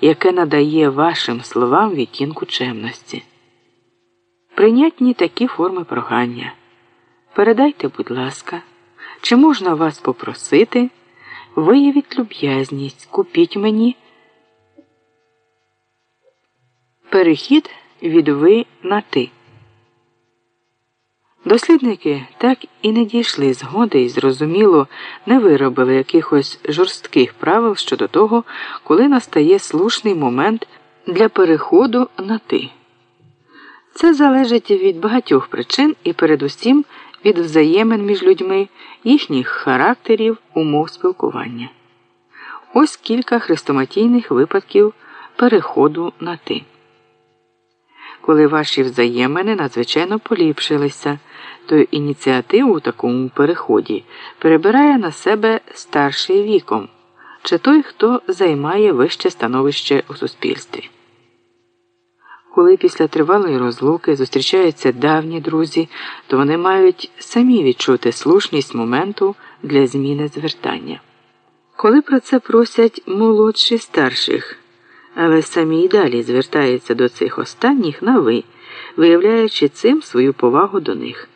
яке надає вашим словам відтінку чемності. Прийнятні такі форми прохання. Передайте, будь ласка, чи можна вас попросити, виявіть люб'язність, купіть мені. Перехід від ви на ти. Дослідники так і не дійшли згоди і зрозуміло не виробили якихось жорстких правил щодо того, коли настає слушний момент для переходу на ти. Це залежить від багатьох причин і передусім від взаємин між людьми, їхніх характерів, умов спілкування. Ось кілька хрестоматійних випадків переходу на ти. Коли ваші взаємини надзвичайно поліпшилися, то ініціативу у такому переході перебирає на себе старший віком чи той, хто займає вище становище у суспільстві. Коли після тривалої розлуки зустрічаються давні друзі, то вони мають самі відчути слушність моменту для зміни звертання. Коли про це просять молодші старших, але самі й далі звертаються до цих останніх на ви, виявляючи цим свою повагу до них.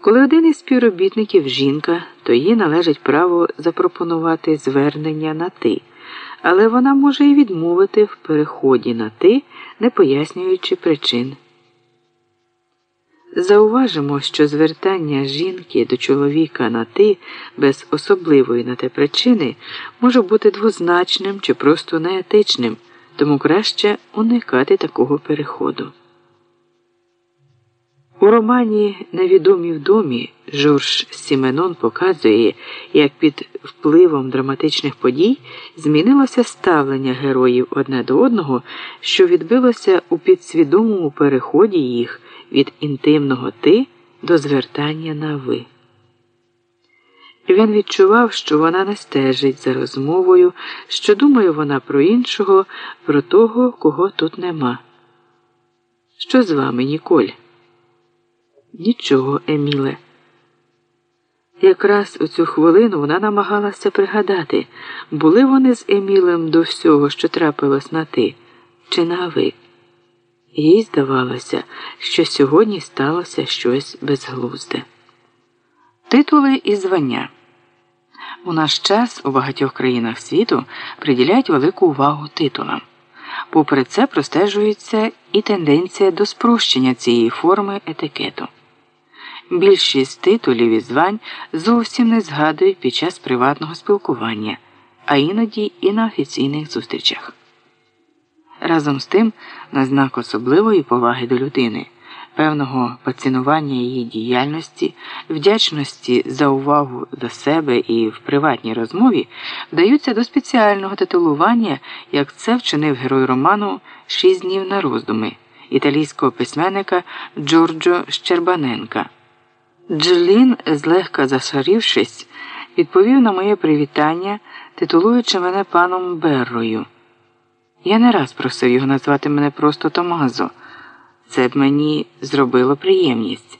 Коли один із співробітників жінка, то їй належить право запропонувати звернення на ти, але вона може і відмовити в переході на ти, не пояснюючи причин. Зауважимо, що звертання жінки до чоловіка на ти без особливої на те причини може бути двозначним чи просто неетичним, тому краще уникати такого переходу. У романі Невідомі в домі Жорж Сіменон показує, як під впливом драматичних подій змінилося ставлення героїв одне до одного, що відбилося у підсвідомому переході їх від інтимного ти до звертання на ви. Він відчував, що вона не стежить за розмовою, що думає вона про іншого, про того, кого тут нема. Що з вами, Ніколь? Нічого, Еміле. Якраз у цю хвилину вона намагалася пригадати, були вони з Емілем до всього, що трапилось на ти, чи на ви. Їй здавалося, що сьогодні сталося щось безглузде. Титули і звання. У наш час у багатьох країнах світу приділяють велику увагу титулам. Попри це простежується і тенденція до спрощення цієї форми етикету. Більшість титулів і звань зовсім не згадують під час приватного спілкування, а іноді і на офіційних зустрічах. Разом з тим, на знак особливої поваги до людини, певного поцінування її діяльності, вдячності за увагу до себе і в приватній розмові вдаються до спеціального титулування, як це вчинив герой роману Шість днів на роздуми італійського письменника Джорджо Щербаненка. Джелін, злегка зашарівшись, відповів на моє привітання, титулуючи мене паном Беррою. Я не раз просив його назвати мене просто Томазо. Це б мені зробило приємність.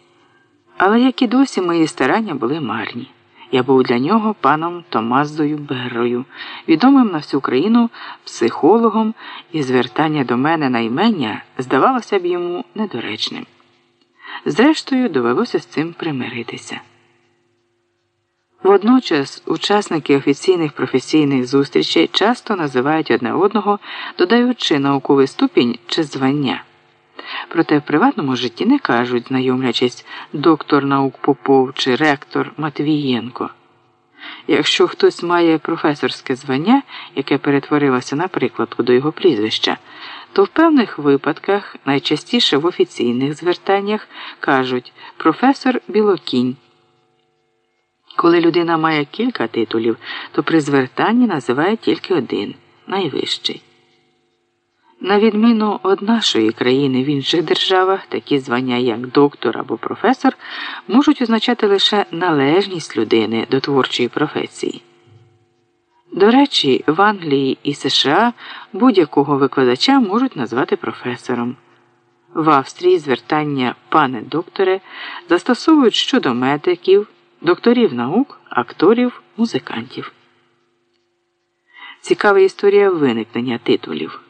Але як і досі мої старання були марні. Я був для нього паном Томазою Беррою, відомим на всю країну психологом, і звертання до мене на імення здавалося б йому недоречним. Зрештою, довелося з цим примиритися. Водночас учасники офіційних професійних зустрічей часто називають одне одного, додаючи науковий ступінь чи звання. Проте в приватному житті не кажуть, знайомлячись доктор наук Попов чи ректор Матвієнко. Якщо хтось має професорське звання, яке перетворилося на прикладку до його прізвища, то в певних випадках, найчастіше в офіційних звертаннях, кажуть професор Білокінь. Коли людина має кілька титулів, то при звертанні називає тільки один найвищий. На відміну від нашої країни в інших державах такі звання, як доктор або професор, можуть означати лише належність людини до творчої професії. До речі, в Англії і США будь-якого викладача можуть назвати професором. В Австрії звертання пане докторе застосовують щодо медиків, докторів наук, акторів, музикантів. Цікава історія виникнення титулів.